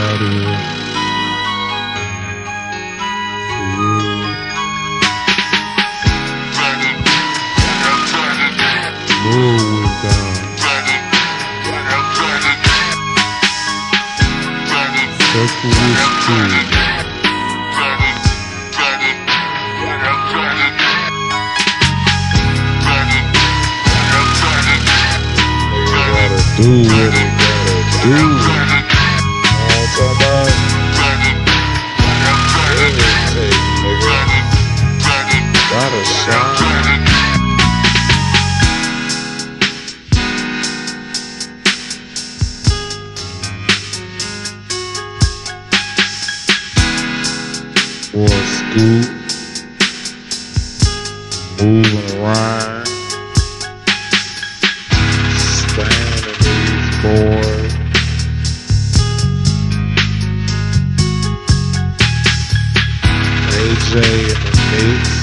daddy. Circle is We Do it, do it. Gotta shine. For a scoop, moving around, standing these boys. AJ in the mix,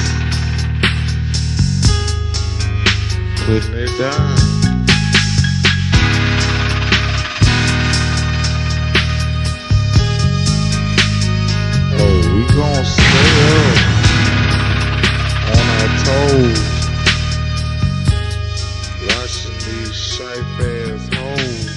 putting it down. Oh, we gonna stay up on our toes, watching these shape ass hoes.